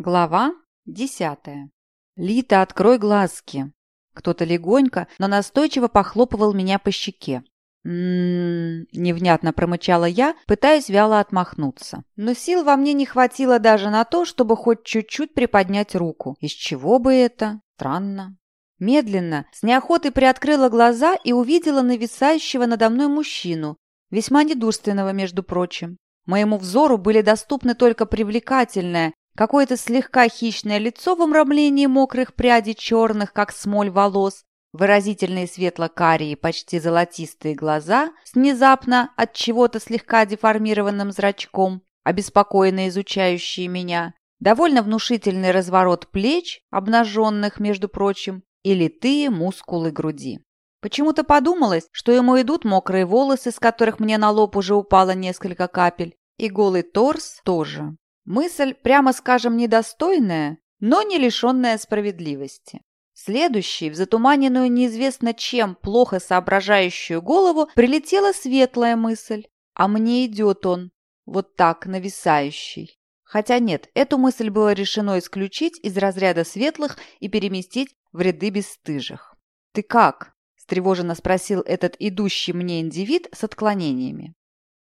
Глава десятая. «Лита, открой глазки!» Кто-то легонько, но настойчиво похлопывал меня по щеке. «М-м-м», невнятно промычала я, пытаясь вяло отмахнуться. Но сил во мне не хватило даже на то, чтобы хоть чуть-чуть приподнять руку. Из чего бы это? Странно. Медленно, с неохотой приоткрыла глаза и увидела нависающего надо мной мужчину, весьма недурственного, между прочим. Моему взору были доступны только привлекательная, Какое-то слегка хищное лицо в обрамлении мокрых прядей черных, как смоль волос, выразительные светло-карие, почти золотистые глаза с внезапно от чего-то слегка деформированным зрачком, обеспокоенно изучающие меня, довольно внушительный разворот плеч, обнаженных, между прочим, и литые мускулы груди. Почему-то подумалось, что ему идут мокрые волосы, с которых мне на лоб уже упало несколько капель, и голый торс тоже. Мысль, прямо скажем, недостойная, но не лишенная справедливости. Следующей, в затуманенную неизвестно чем, плохо соображающую голову, прилетела светлая мысль. А мне идет он, вот так, нависающий. Хотя нет, эту мысль было решено исключить из разряда светлых и переместить в ряды бесстыжих. «Ты как?» – встревоженно спросил этот идущий мне индивид с отклонениями.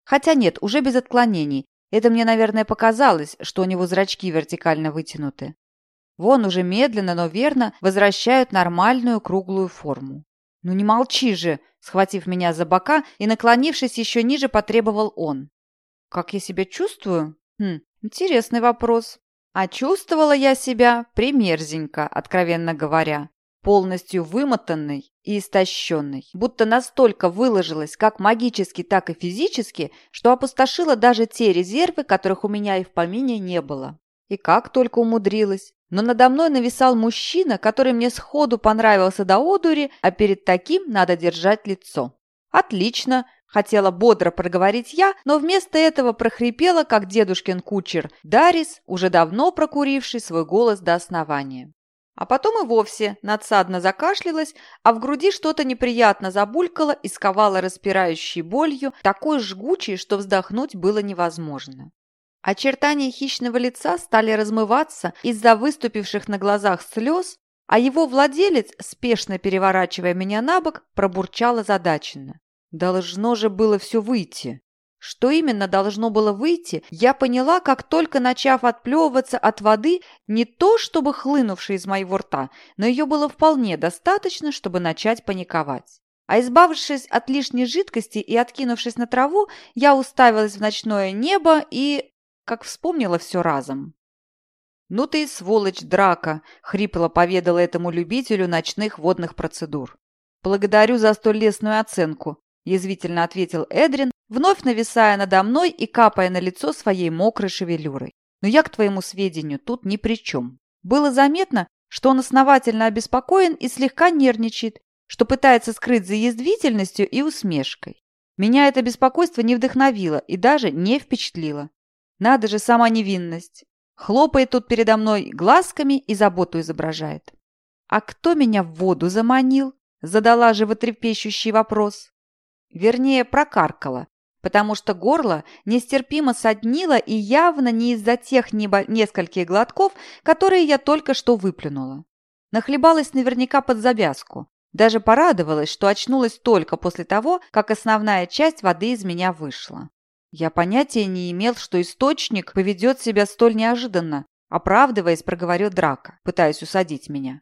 Хотя нет, уже без отклонений, это мне, наверное, показалось, что у него зрачки вертикально вытянуты. Вон уже медленно, но верно возвращают нормальную круглую форму. «Ну не молчи же!» – схватив меня за бока и наклонившись еще ниже, потребовал он. «Как я себя чувствую? Хм, интересный вопрос. А чувствовала я себя примерзенько, откровенно говоря полностью вымотанной и истощенной, будто настолько выложилась как магически, так и физически, что опустошила даже те резервы, которых у меня и в помине не было. И как только умудрилась. Но надо мной нависал мужчина, который мне сходу понравился до одури, а перед таким надо держать лицо. «Отлично!» – хотела бодро проговорить я, но вместо этого прохрипела, как дедушкин кучер, Дарис, уже давно прокуривший свой голос до основания. А потом и вовсе надсадно закашлялась, а в груди что-то неприятно забулькало и сковало распирающей болью, такой жгучей, что вздохнуть было невозможно. Очертания хищного лица стали размываться из-за выступивших на глазах слез, а его владелец, спешно переворачивая меня на бок, пробурчал озадаченно. «Должно же было все выйти!» Что именно должно было выйти, я поняла, как только начав отплевываться от воды, не то чтобы хлынувшей из моего рта, но ее было вполне достаточно, чтобы начать паниковать. А избавившись от лишней жидкости и откинувшись на траву, я уставилась в ночное небо и... как вспомнила все разом. «Ну ты и сволочь, драка!» — хрипло поведала этому любителю ночных водных процедур. «Благодарю за столь лестную оценку», — язвительно ответил Эдрин, вновь нависая надо мной и капая на лицо своей мокрой шевелюрой. Но я, к твоему сведению, тут ни при чем. Было заметно, что он основательно обеспокоен и слегка нервничает, что пытается скрыть за язвительностью и усмешкой. Меня это беспокойство не вдохновило и даже не впечатлило. Надо же, сама невинность. Хлопает тут передо мной глазками и заботу изображает. «А кто меня в воду заманил?» Задала животрепещущий вопрос. Вернее, прокаркала, потому что горло нестерпимо соднило и явно не из-за тех небо нескольких глотков, которые я только что выплюнула. Нахлебалась наверняка под завязку. Даже порадовалась, что очнулась только после того, как основная часть воды из меня вышла. Я понятия не имел, что источник поведет себя столь неожиданно, оправдываясь, проговорил Драка, пытаясь усадить меня.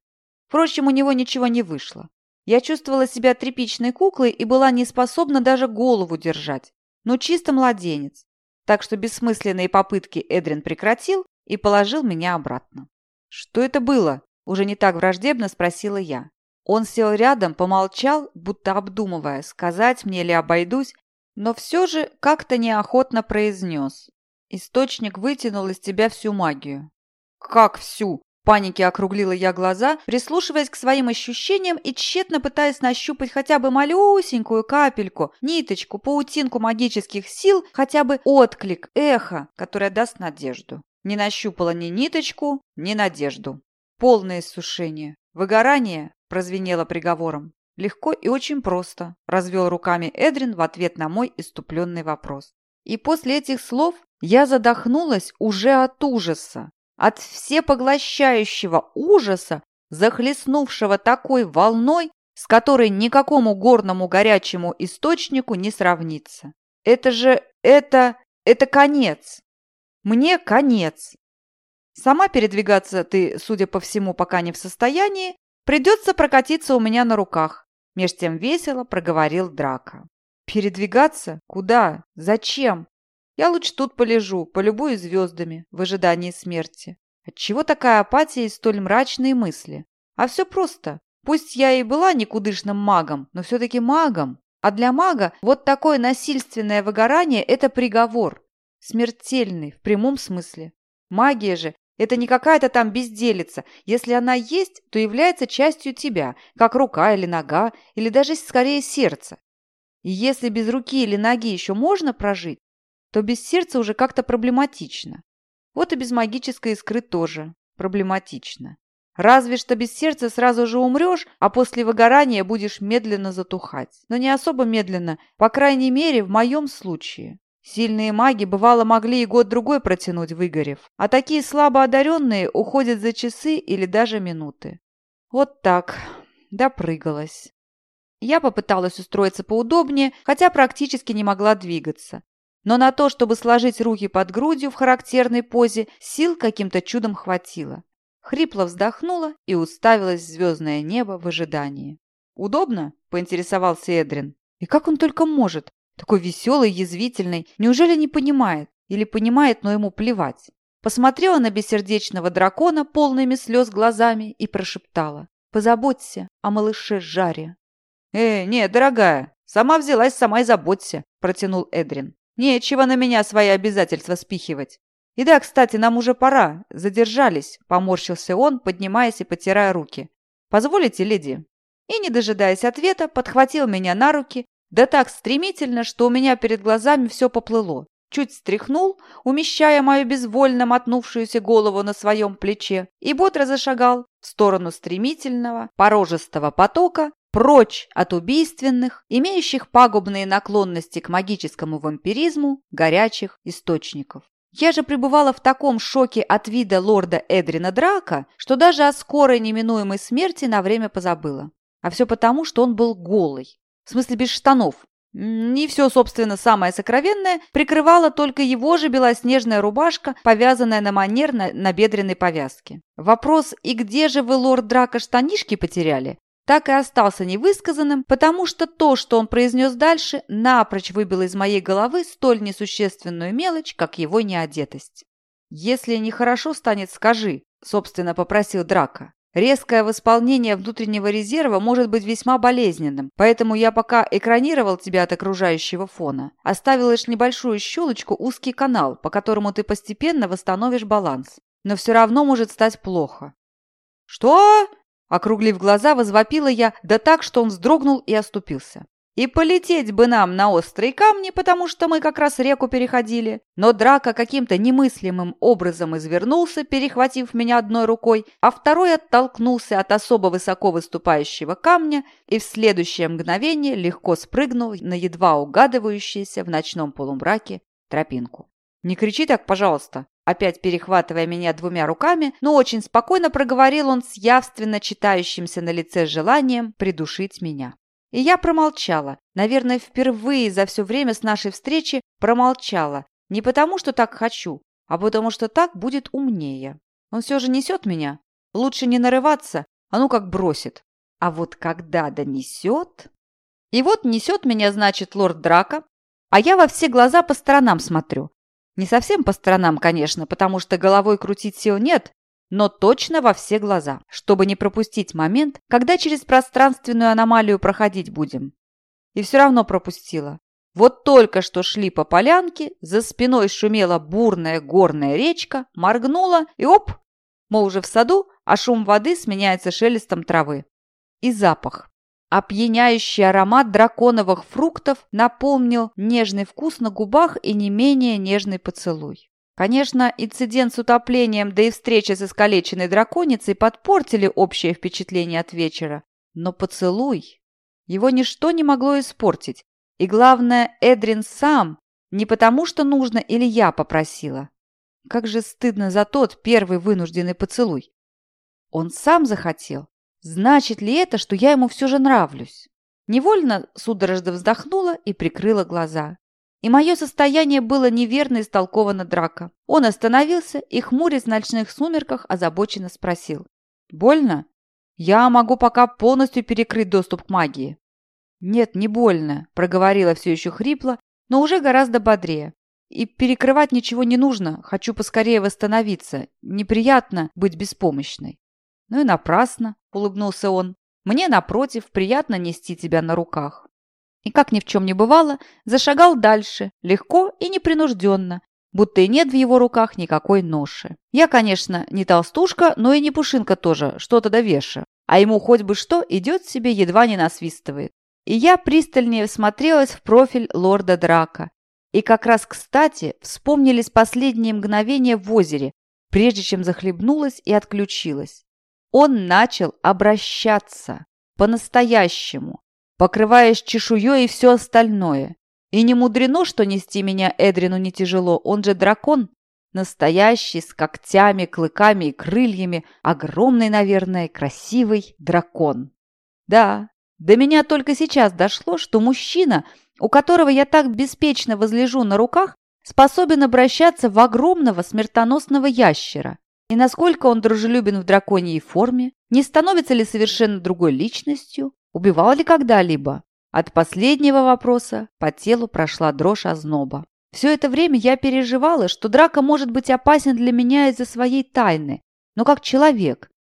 Впрочем, у него ничего не вышло. Я чувствовала себя тряпичной куклой и была не способна даже голову держать но чисто младенец. Так что бессмысленные попытки Эдрин прекратил и положил меня обратно. «Что это было?» – уже не так враждебно спросила я. Он сел рядом, помолчал, будто обдумывая, сказать мне ли обойдусь, но все же как-то неохотно произнес. «Источник вытянул из тебя всю магию». «Как всю?» Панике округлила я глаза, прислушиваясь к своим ощущениям и тщетно пытаясь нащупать хотя бы малюсенькую капельку, ниточку, паутинку магических сил, хотя бы отклик, эхо, которое даст надежду. Не нащупала ни ниточку, ни надежду. Полное иссушение. Выгорание прозвенело приговором. Легко и очень просто, развел руками Эдрин в ответ на мой иступленный вопрос. И после этих слов я задохнулась уже от ужаса. От всепоглощающего ужаса, захлестнувшего такой волной, с которой никакому горному горячему источнику не сравнится. Это же, это, это конец. Мне конец. Сама передвигаться ты, судя по всему, пока не в состоянии, придется прокатиться у меня на руках. Меж тем весело проговорил Драка. Передвигаться? Куда? Зачем? Я лучше тут полежу, полюбую звездами в ожидании смерти. Отчего такая апатия и столь мрачные мысли? А все просто. Пусть я и была никудышным магом, но все-таки магом. А для мага вот такое насильственное выгорание – это приговор. Смертельный, в прямом смысле. Магия же – это не какая-то там безделица. Если она есть, то является частью тебя, как рука или нога, или даже скорее сердце. И если без руки или ноги еще можно прожить, то без сердца уже как-то проблематично. Вот и без магической искры тоже проблематично. Разве что без сердца сразу же умрешь, а после выгорания будешь медленно затухать. Но не особо медленно, по крайней мере, в моем случае. Сильные маги, бывало, могли и год-другой протянуть, выгорев, а такие слабо одаренные уходят за часы или даже минуты. Вот так. Допрыгалась. Я попыталась устроиться поудобнее, хотя практически не могла двигаться но на то, чтобы сложить руки под грудью в характерной позе, сил каким-то чудом хватило. Хрипло вздохнула и уставилась в звездное небо в ожидании. «Удобно?» – поинтересовался Эдрин. «И как он только может? Такой веселый, язвительный. Неужели не понимает? Или понимает, но ему плевать?» Посмотрела на бессердечного дракона полными слез глазами и прошептала. «Позаботься о малыше Жаре». «Э, не, дорогая, сама взялась, сама и заботься», – протянул Эдрин. Нечего на меня свои обязательства спихивать. И да, кстати, нам уже пора. Задержались, поморщился он, поднимаясь и потирая руки. Позволите, леди? И, не дожидаясь ответа, подхватил меня на руки, да так стремительно, что у меня перед глазами все поплыло. Чуть стряхнул, умещая мою безвольно мотнувшуюся голову на своем плече, и бодро зашагал в сторону стремительного, порожистого потока, прочь от убийственных, имеющих пагубные наклонности к магическому вампиризму, горячих источников. Я же пребывала в таком шоке от вида лорда Эдрина Драка, что даже о скорой неминуемой смерти на время позабыла. А все потому, что он был голый. В смысле, без штанов. И все, собственно, самое сокровенное прикрывала только его же белоснежная рубашка, повязанная на манер на набедренной повязке. Вопрос «И где же вы, лорд Драка, штанишки потеряли?» Так и остался невысказанным, потому что то, что он произнес дальше, напрочь выбило из моей головы столь несущественную мелочь, как его неодетость. «Если нехорошо станет, скажи», – собственно попросил Драка. Резкое восполнение внутреннего резерва может быть весьма болезненным, поэтому я пока экранировал тебя от окружающего фона. Оставил лишь небольшую щелочку, узкий канал, по которому ты постепенно восстановишь баланс. Но все равно может стать плохо. «Что?» Округлив глаза, возвопила я, да так, что он вздрогнул и оступился. И полететь бы нам на острые камни, потому что мы как раз реку переходили. Но драка каким-то немыслимым образом извернулся, перехватив меня одной рукой, а второй оттолкнулся от особо высоко выступающего камня и в следующее мгновение легко спрыгнул на едва угадывающуюся в ночном полумраке тропинку. «Не кричи так, пожалуйста!» Опять перехватывая меня двумя руками, но очень спокойно проговорил он с явственно читающимся на лице желанием придушить меня. И я промолчала. Наверное, впервые за все время с нашей встречи промолчала. Не потому, что так хочу, а потому, что так будет умнее. Он все же несет меня. Лучше не нарываться, а ну как бросит. А вот когда донесет... И вот несет меня, значит, лорд Драка, а я во все глаза по сторонам смотрю. Не совсем по сторонам, конечно, потому что головой крутить сил нет, но точно во все глаза, чтобы не пропустить момент, когда через пространственную аномалию проходить будем. И все равно пропустила. Вот только что шли по полянке, за спиной шумела бурная горная речка, моргнула и оп! Мы уже в саду, а шум воды сменяется шелестом травы. И запах. Опьяняющий аромат драконовых фруктов напомнил нежный вкус на губах и не менее нежный поцелуй. Конечно, инцидент с утоплением, да и встреча с искалеченной драконицей подпортили общее впечатление от вечера. Но поцелуй... Его ничто не могло испортить. И главное, Эдрин сам, не потому что нужно или я попросила. как же стыдно за тот первый вынужденный поцелуй. Он сам захотел. Значит ли это, что я ему все же нравлюсь? Невольно судорожно вздохнула и прикрыла глаза. И мое состояние было неверно истолковано драка. Он остановился и, хмурясь в ночных сумерках, озабоченно спросил. «Больно? Я могу пока полностью перекрыть доступ к магии». «Нет, не больно», – проговорила все еще хрипло, но уже гораздо бодрее. «И перекрывать ничего не нужно, хочу поскорее восстановиться. Неприятно быть беспомощной». «Ну и напрасно», – улыбнулся он. «Мне, напротив, приятно нести тебя на руках» и, как ни в чем не бывало, зашагал дальше, легко и непринужденно, будто и нет в его руках никакой ноши. Я, конечно, не толстушка, но и не пушинка тоже, что-то довеша. А ему хоть бы что идет себе, едва не насвистывает. И я пристальнее всмотрелась в профиль лорда Драка. И как раз кстати вспомнились последние мгновения в озере, прежде чем захлебнулась и отключилась. Он начал обращаться по-настоящему, покрываясь чешуей и все остальное. И не мудрено, что нести меня Эдрину не тяжело, он же дракон. Настоящий, с когтями, клыками и крыльями, огромный, наверное, красивый дракон. Да, до меня только сейчас дошло, что мужчина, у которого я так беспечно возлежу на руках, способен обращаться в огромного смертоносного ящера. И насколько он дружелюбен в драконьей форме, не становится ли совершенно другой личностью, Убивал ли когда-либо? От последнего вопроса по телу прошла дрожь озноба. Все это время я переживала, что драка может быть опасен для меня из-за своей тайны, но как человек.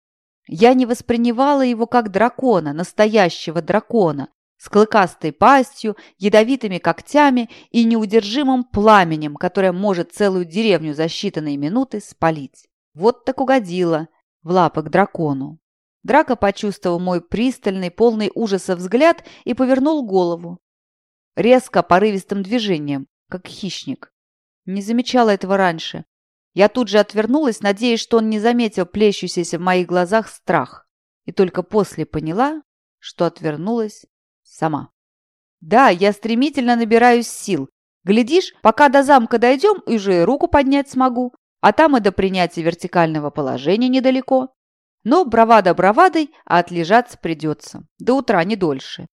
Я не воспринимала его как дракона, настоящего дракона, с клыкастой пастью, ядовитыми когтями и неудержимым пламенем, которое может целую деревню за считанные минуты спалить. Вот так угодила в лапы к дракону. Драко почувствовал мой пристальный, полный ужаса взгляд и повернул голову. Резко, порывистым движением, как хищник. Не замечала этого раньше. Я тут же отвернулась, надеясь, что он не заметил плещущийся в моих глазах страх. И только после поняла, что отвернулась сама. Да, я стремительно набираюсь сил. Глядишь, пока до замка дойдем, уже руку поднять смогу, а там и до принятия вертикального положения недалеко. Но бравада бравадой, а отлежаться придется. До утра, не дольше.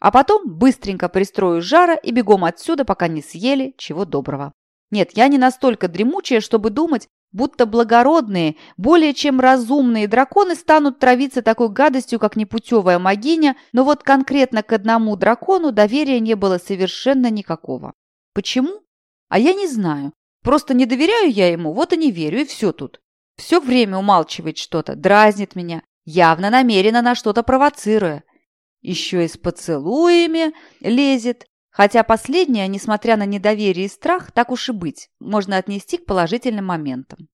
А потом быстренько пристрою жара и бегом отсюда, пока не съели, чего доброго. Нет, я не настолько дремучая, чтобы думать, будто благородные, более чем разумные драконы станут травиться такой гадостью, как непутевая могиня, но вот конкретно к одному дракону доверия не было совершенно никакого. Почему? А я не знаю. Просто не доверяю я ему, вот и не верю, и все тут. Все время умалчивает что-то, дразнит меня, явно намеренно на что-то провоцируя. Еще и с поцелуями лезет, хотя последнее, несмотря на недоверие и страх, так уж и быть, можно отнести к положительным моментам.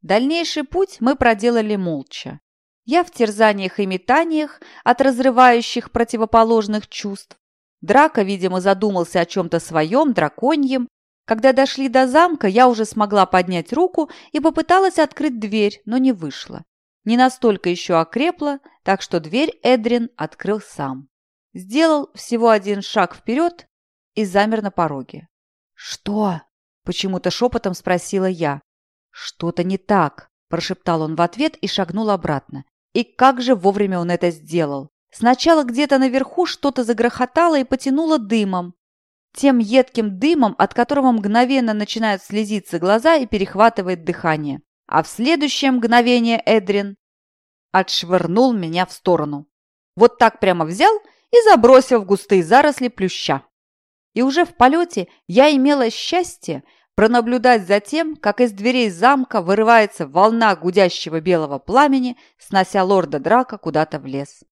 Дальнейший путь мы проделали молча. Я в терзаниях и метаниях от разрывающих противоположных чувств. Драка, видимо, задумался о чем-то своем, драконьем, когда дошли до замка, я уже смогла поднять руку и попыталась открыть дверь, но не вышло. Не настолько еще окрепла, так что дверь Эдрин открыл сам. Сделал всего один шаг вперед и замер на пороге. «Что?» – почему-то шепотом спросила я. «Что-то не так», – прошептал он в ответ и шагнул обратно. И как же вовремя он это сделал? Сначала где-то наверху что-то загрохотало и потянуло дымом, тем едким дымом, от которого мгновенно начинают слезиться глаза и перехватывает дыхание. А в следующее мгновение Эдрин отшвырнул меня в сторону. Вот так прямо взял и забросил в густые заросли плюща. И уже в полете я имела счастье пронаблюдать за тем, как из дверей замка вырывается волна гудящего белого пламени, снося лорда Драка куда-то в лес.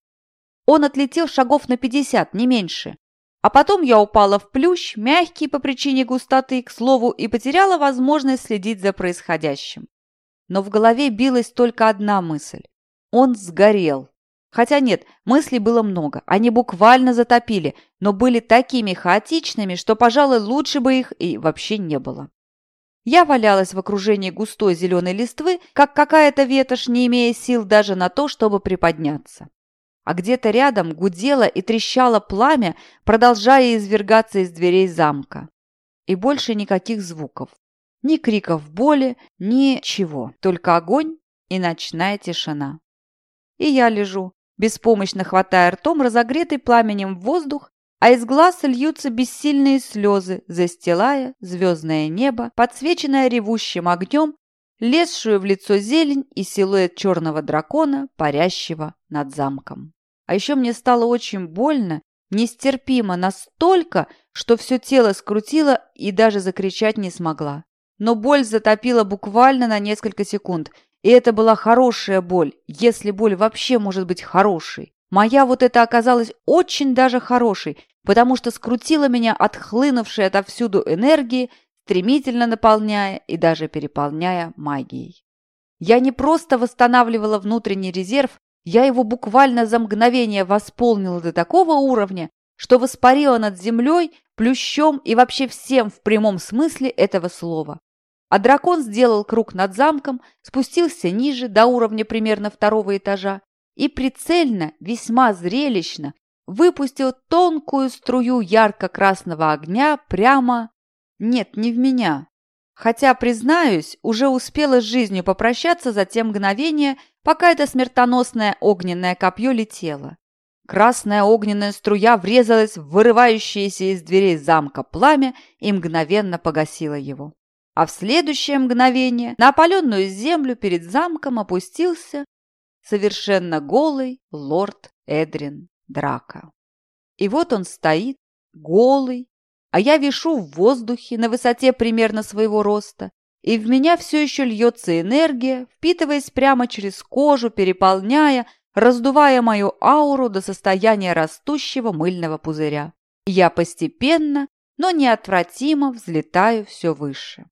Он отлетел шагов на пятьдесят, не меньше, а потом я упала в плющ, мягкий по причине густоты, к слову, и потеряла возможность следить за происходящим. Но в голове билась только одна мысль. Он сгорел. Хотя нет, мыслей было много. Они буквально затопили, но были такими хаотичными, что, пожалуй, лучше бы их и вообще не было. Я валялась в окружении густой зеленой листвы, как какая-то ветошь, не имея сил даже на то, чтобы приподняться а где-то рядом гудело и трещало пламя, продолжая извергаться из дверей замка. И больше никаких звуков. Ни криков боли, ничего, только огонь и ночная тишина. И я лежу, беспомощно хватая ртом разогретый пламенем воздух, а из глаз льются бессильные слезы, застилая звездное небо, подсвеченное ревущим огнем, лезшую в лицо зелень и силуэт черного дракона, парящего над замком. А еще мне стало очень больно, нестерпимо настолько, что все тело скрутило и даже закричать не смогла. Но боль затопила буквально на несколько секунд, и это была хорошая боль, если боль вообще может быть хорошей. Моя вот это оказалась очень даже хорошей, потому что скрутила меня отхлынувшей отовсюду энергии, стремительно наполняя и даже переполняя магией. Я не просто восстанавливала внутренний резерв, я его буквально за мгновение восполнила до такого уровня, что воспарила над землей, плющом и вообще всем в прямом смысле этого слова. А дракон сделал круг над замком, спустился ниже, до уровня примерно второго этажа, и прицельно, весьма зрелищно, выпустил тонкую струю ярко-красного огня прямо... Нет, не в меня. Хотя, признаюсь, уже успела с жизнью попрощаться за те мгновения, пока это смертоносное огненное копье летело. Красная огненная струя врезалась в вырывающееся из дверей замка пламя и мгновенно погасила его. А в следующее мгновение на опаленную землю перед замком опустился совершенно голый лорд Эдрин Драка. И вот он стоит, голый, а я вишу в воздухе на высоте примерно своего роста, и в меня все еще льется энергия, впитываясь прямо через кожу, переполняя, раздувая мою ауру до состояния растущего мыльного пузыря. Я постепенно, но неотвратимо взлетаю все выше.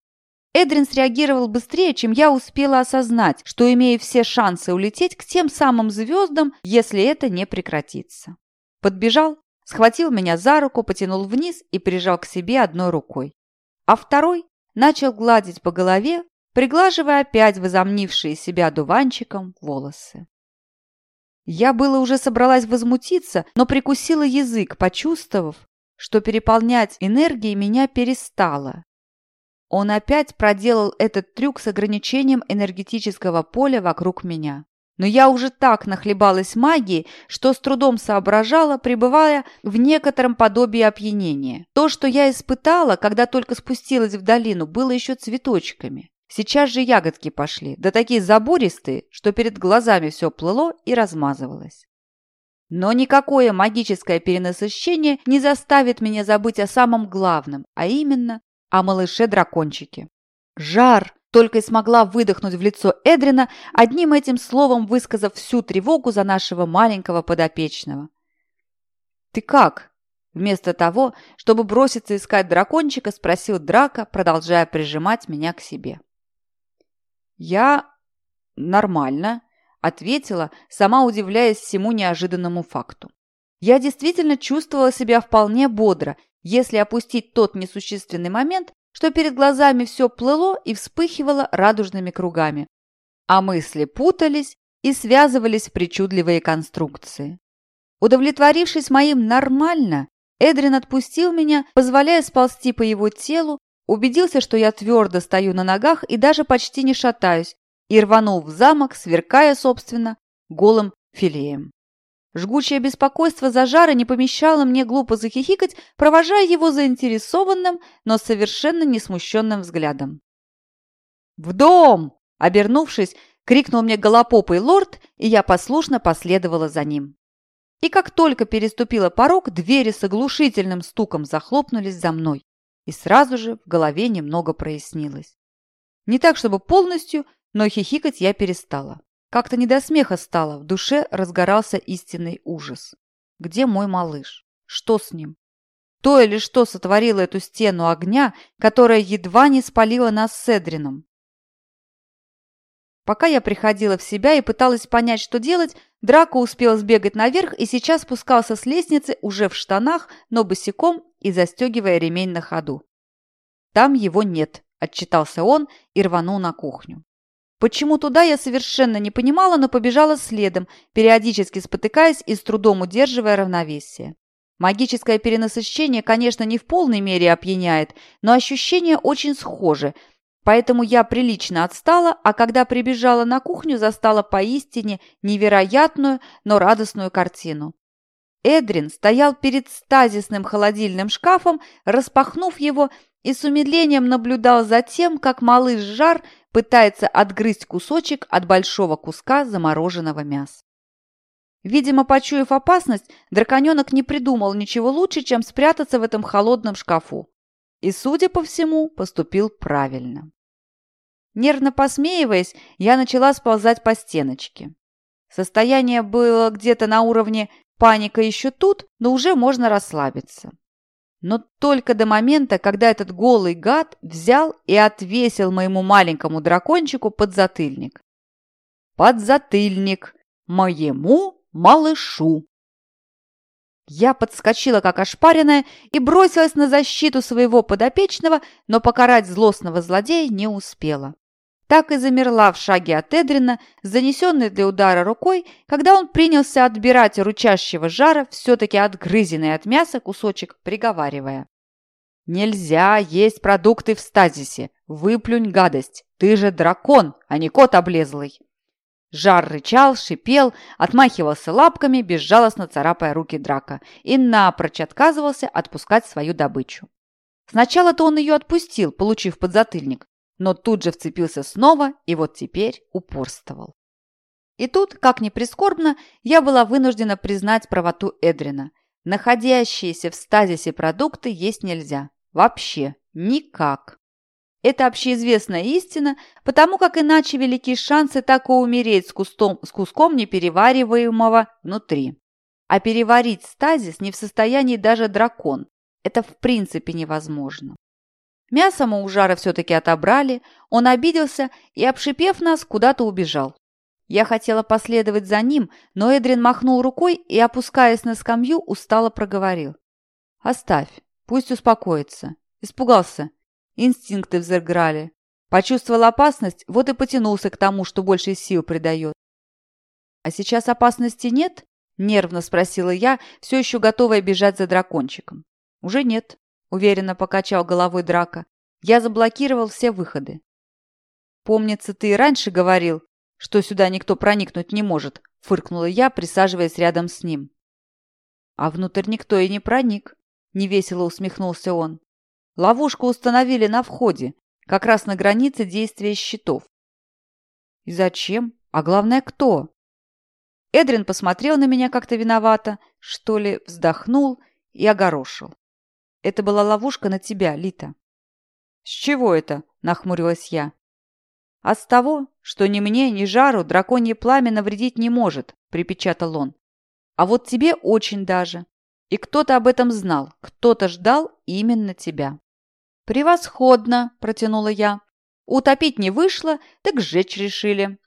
Эдрин среагировал быстрее, чем я успела осознать, что имею все шансы улететь к тем самым звездам, если это не прекратится. Подбежал, схватил меня за руку, потянул вниз и прижал к себе одной рукой. А второй начал гладить по голове, приглаживая опять возомнившие себя дуванчиком волосы. Я было уже собралась возмутиться, но прикусила язык, почувствовав, что переполнять энергией меня перестало, он опять проделал этот трюк с ограничением энергетического поля вокруг меня. Но я уже так нахлебалась магией, что с трудом соображала, пребывая в некотором подобии опьянения. То, что я испытала, когда только спустилась в долину, было еще цветочками. Сейчас же ягодки пошли, да такие забористые, что перед глазами все плыло и размазывалось. Но никакое магическое перенасыщение не заставит меня забыть о самом главном, а именно о малыше-дракончике. «Жар!» Только и смогла выдохнуть в лицо Эдрина, одним этим словом высказав всю тревогу за нашего маленького подопечного. «Ты как?» Вместо того, чтобы броситься искать дракончика, спросил Драка, продолжая прижимать меня к себе. «Я... нормально», — ответила, сама удивляясь всему неожиданному факту. Я действительно чувствовала себя вполне бодро если опустить тот несущественный момент, что перед глазами все плыло и вспыхивало радужными кругами, а мысли путались и связывались в причудливые конструкции. Удовлетворившись моим «нормально», Эдрин отпустил меня, позволяя сползти по его телу, убедился, что я твердо стою на ногах и даже почти не шатаюсь, и рванул в замок, сверкая, собственно, голым филеем. Жгучее беспокойство за жара не помещало мне глупо захихикать, провожая его заинтересованным, но совершенно не смущенным взглядом. «В дом!» – обернувшись, крикнул мне голопопый лорд, и я послушно последовала за ним. И как только переступила порог, двери с оглушительным стуком захлопнулись за мной, и сразу же в голове немного прояснилось. Не так, чтобы полностью, но хихикать я перестала. Как-то не до смеха стало, в душе разгорался истинный ужас. Где мой малыш? Что с ним? То или что сотворило эту стену огня, которая едва не спалила нас с Эдрином? Пока я приходила в себя и пыталась понять, что делать, Драко успел сбегать наверх и сейчас спускался с лестницы уже в штанах, но босиком и застегивая ремень на ходу. «Там его нет», – отчитался он и рванул на кухню. Почему туда я совершенно не понимала, но побежала следом, периодически спотыкаясь и с трудом удерживая равновесие. Магическое перенасыщение, конечно, не в полной мере опьяняет, но ощущения очень схожи. Поэтому я прилично отстала, а когда прибежала на кухню, застала поистине невероятную, но радостную картину. Эдрин стоял перед стазисным холодильным шкафом, распахнув его, и с умилением наблюдал за тем, как малыш Жар пытается отгрызть кусочек от большого куска замороженного мяса. Видимо, почуяв опасность, драконенок не придумал ничего лучше, чем спрятаться в этом холодном шкафу. И, судя по всему, поступил правильно. Нервно посмеиваясь, я начала сползать по стеночке. Состояние было где-то на уровне «паника еще тут, но уже можно расслабиться». Но только до момента, когда этот голый гад взял и отвесил моему маленькому дракончику подзатыльник. Подзатыльник моему малышу. Я подскочила, как ошпаренная, и бросилась на защиту своего подопечного, но покарать злостного злодея не успела так и замерла в шаге от Эдрина, занесенной для удара рукой, когда он принялся отбирать ручащего жара все-таки отгрызенный от мяса кусочек, приговаривая. «Нельзя есть продукты в стазисе. Выплюнь гадость. Ты же дракон, а не кот облезлый». Жар рычал, шипел, отмахивался лапками, безжалостно царапая руки драка, и напрочь отказывался отпускать свою добычу. Сначала-то он ее отпустил, получив подзатыльник, но тут же вцепился снова и вот теперь упорствовал. И тут, как ни прискорбно, я была вынуждена признать правоту Эдрина. Находящиеся в стазисе продукты есть нельзя. Вообще. Никак. Это общеизвестная истина, потому как иначе велики шансы так и умереть с, кустом, с куском неперевариваемого внутри. А переварить стазис не в состоянии даже дракон. Это в принципе невозможно. Мясо мы у Жара все-таки отобрали, он обиделся и, обшипев нас, куда-то убежал. Я хотела последовать за ним, но Эдрин махнул рукой и, опускаясь на скамью, устало проговорил. «Оставь, пусть успокоится». Испугался. Инстинкты взыграли. Почувствовал опасность, вот и потянулся к тому, что больше сил придает. «А сейчас опасности нет?» – нервно спросила я, все еще готовая бежать за дракончиком. «Уже нет», уверенно покачал головой Драка. Я заблокировал все выходы. Помнится, ты и раньше говорил, что сюда никто проникнуть не может, фыркнула я, присаживаясь рядом с ним. А внутрь никто и не проник, невесело усмехнулся он. Ловушку установили на входе, как раз на границе действия щитов. И зачем? А главное, кто? Эдрин посмотрел на меня как-то виновато, что ли, вздохнул и огорошил. Это была ловушка на тебя, Лита». «С чего это?» – нахмурилась я. «А с того, что ни мне, ни жару драконье пламя навредить не может», – припечатал он. «А вот тебе очень даже. И кто-то об этом знал, кто-то ждал именно тебя». «Превосходно!» – протянула я. «Утопить не вышло, так сжечь решили.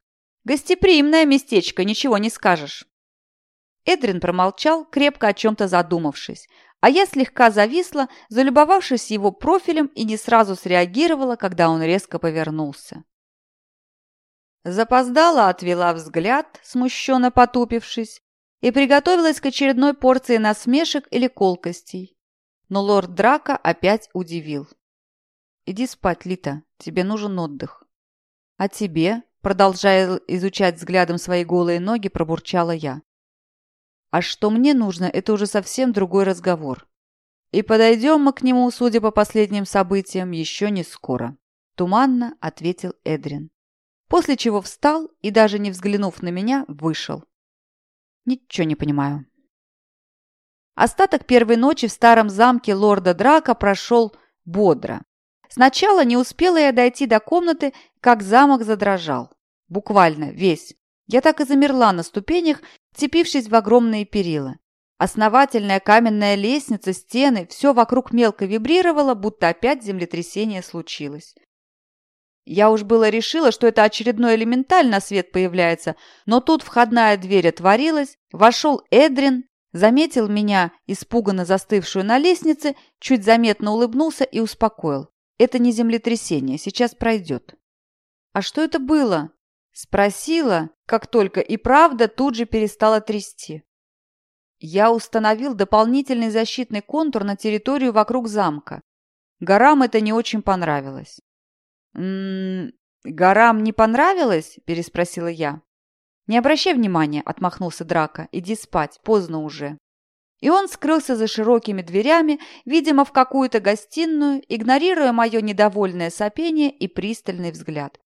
Гостеприимное местечко, ничего не скажешь». Эдрин промолчал, крепко о чем-то задумавшись, а я слегка зависла, залюбовавшись его профилем и не сразу среагировала, когда он резко повернулся. Запоздала, отвела взгляд, смущенно потупившись, и приготовилась к очередной порции насмешек или колкостей. Но лорд Драка опять удивил. «Иди спать, Лита, тебе нужен отдых». «А тебе?» Продолжая изучать взглядом свои голые ноги, пробурчала я. А что мне нужно, это уже совсем другой разговор. И подойдем мы к нему, судя по последним событиям, еще не скоро. Туманно ответил Эдрин. После чего встал и, даже не взглянув на меня, вышел. Ничего не понимаю. Остаток первой ночи в старом замке лорда Драка прошел бодро. Сначала не успела я дойти до комнаты, как замок задрожал. Буквально весь. Я так и замерла на ступенях, вцепившись в огромные перила. Основательная каменная лестница, стены, все вокруг мелко вибрировало, будто опять землетрясение случилось. Я уж было решила, что это очередной элементаль на свет появляется, но тут входная дверь отворилась, вошел Эдрин, заметил меня, испуганно застывшую на лестнице, чуть заметно улыбнулся и успокоил. Это не землетрясение, сейчас пройдет. А что это было? Спросила, как только и правда тут же перестала трясти. Я установил дополнительный защитный контур на территорию вокруг замка. Горам это не очень понравилось. «М «М-м, -м, горам не понравилось?» – переспросила я. «Не обращай внимания», – отмахнулся Драка. «Иди спать, поздно уже». И он скрылся за широкими дверями, видимо, в какую-то гостиную, игнорируя мое недовольное сопение и пристальный взгляд.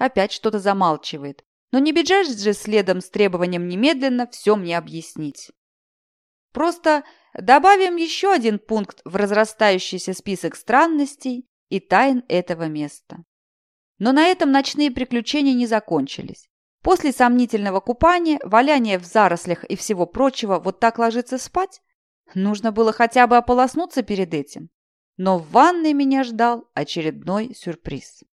Опять что-то замалчивает. Но не бежать же следом с требованием немедленно все мне объяснить. Просто добавим еще один пункт в разрастающийся список странностей и тайн этого места. Но на этом ночные приключения не закончились. После сомнительного купания, валяния в зарослях и всего прочего вот так ложиться спать? Нужно было хотя бы ополоснуться перед этим. Но в ванной меня ждал очередной сюрприз.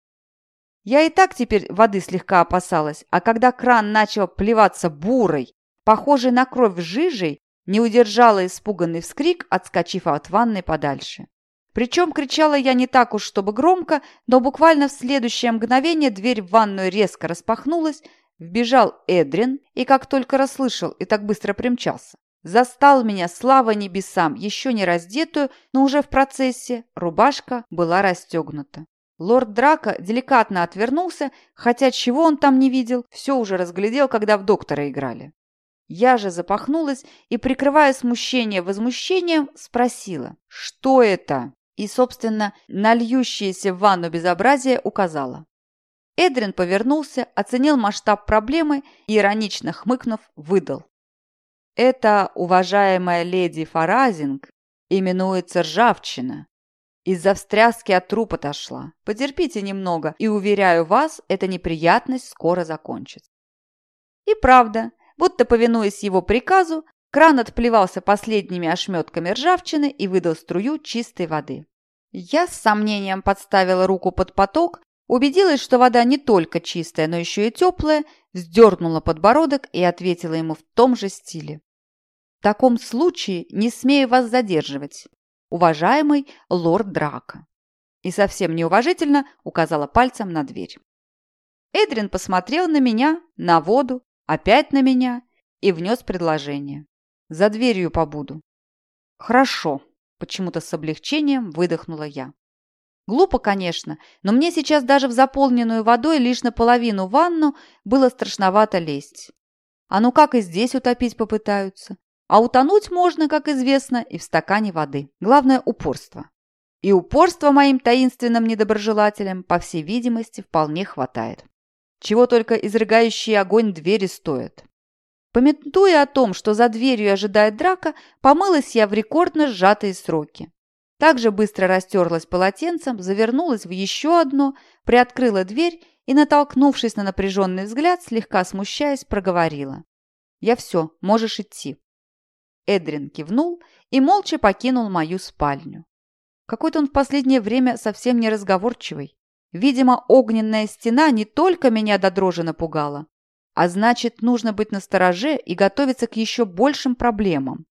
Я и так теперь воды слегка опасалась, а когда кран начал плеваться бурой, похожей на кровь жижей, не удержала испуганный вскрик, отскочив от ванной подальше. Причем кричала я не так уж, чтобы громко, но буквально в следующее мгновение дверь в ванную резко распахнулась, вбежал Эдрин и как только расслышал и так быстро примчался. Застал меня, слава небесам, еще не раздетую, но уже в процессе, рубашка была расстегнута. Лорд Драко деликатно отвернулся, хотя чего он там не видел, все уже разглядел, когда в доктора играли. Я же запахнулась и, прикрывая смущение возмущением, спросила, что это? И, собственно, нальющееся в ванну безобразие указала. Эдрин повернулся, оценил масштаб проблемы и, иронично хмыкнув, выдал. Это, уважаемая леди Фаразинг, именуется ржавчина. Из-за встряски от трупа отошла. Потерпите немного, и, уверяю вас, эта неприятность скоро закончится. И правда, будто повинуясь его приказу, кран отплевался последними ошметками ржавчины и выдал струю чистой воды. Я с сомнением подставила руку под поток, убедилась, что вода не только чистая, но еще и теплая, вздернула подбородок и ответила ему в том же стиле. В таком случае не смею вас задерживать уважаемый лорд Драка. И совсем неуважительно указала пальцем на дверь. Эдрин посмотрел на меня, на воду, опять на меня и внес предложение. За дверью побуду. Хорошо, почему-то с облегчением выдохнула я. Глупо, конечно, но мне сейчас даже в заполненную водой лишь наполовину ванну было страшновато лезть. А ну как и здесь утопить попытаются? А утонуть можно, как известно, и в стакане воды. Главное – упорство. И упорства моим таинственным недоброжелателям, по всей видимости, вполне хватает. Чего только изрыгающий огонь двери стоят. Пометуя о том, что за дверью ожидает драка, помылась я в рекордно сжатые сроки. Также быстро растерлась полотенцем, завернулась в еще одно, приоткрыла дверь и, натолкнувшись на напряженный взгляд, слегка смущаясь, проговорила. «Я все, можешь идти». Эдрин кивнул и молча покинул мою спальню. Какой-то он в последнее время совсем не разговорчивый. Видимо, огненная стена не только меня до дрожи напугала, а значит, нужно быть настороже и готовиться к еще большим проблемам.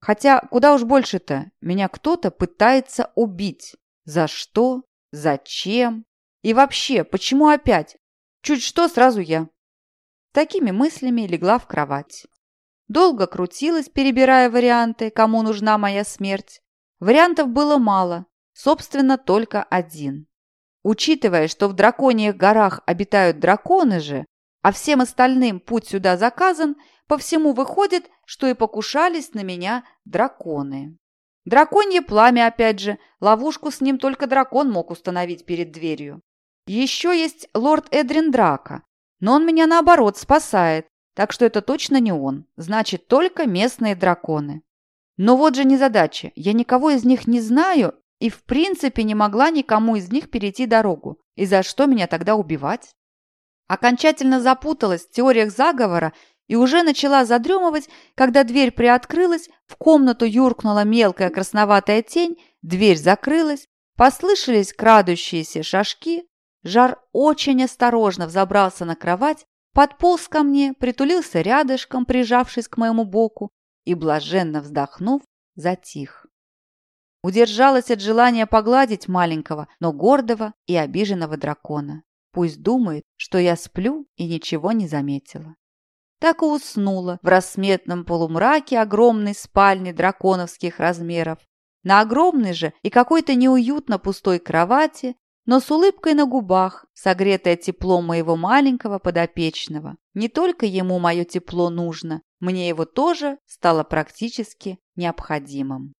Хотя куда уж больше-то, меня кто-то пытается убить. За что? Зачем? И вообще, почему опять? Чуть что, сразу я. Такими мыслями легла в кровать. Долго крутилась, перебирая варианты, кому нужна моя смерть. Вариантов было мало, собственно, только один. Учитывая, что в драконьих горах обитают драконы же, а всем остальным путь сюда заказан, по всему выходит, что и покушались на меня драконы. Драконье пламя, опять же, ловушку с ним только дракон мог установить перед дверью. Еще есть лорд Эдрин Драка, но он меня, наоборот, спасает, так что это точно не он. Значит, только местные драконы. Но вот же незадача. Я никого из них не знаю и в принципе не могла никому из них перейти дорогу. И за что меня тогда убивать? Окончательно запуталась в теориях заговора и уже начала задремывать, когда дверь приоткрылась, в комнату юркнула мелкая красноватая тень, дверь закрылась, послышались крадущиеся шажки, Жар очень осторожно взобрался на кровать подполз ко мне, притулился рядышком, прижавшись к моему боку, и, блаженно вздохнув, затих. Удержалась от желания погладить маленького, но гордого и обиженного дракона. Пусть думает, что я сплю и ничего не заметила. Так и уснула в рассметном полумраке огромной спальни драконовских размеров. На огромной же и какой-то неуютно пустой кровати но с улыбкой на губах, согретая теплом моего маленького подопечного. Не только ему мое тепло нужно, мне его тоже стало практически необходимым.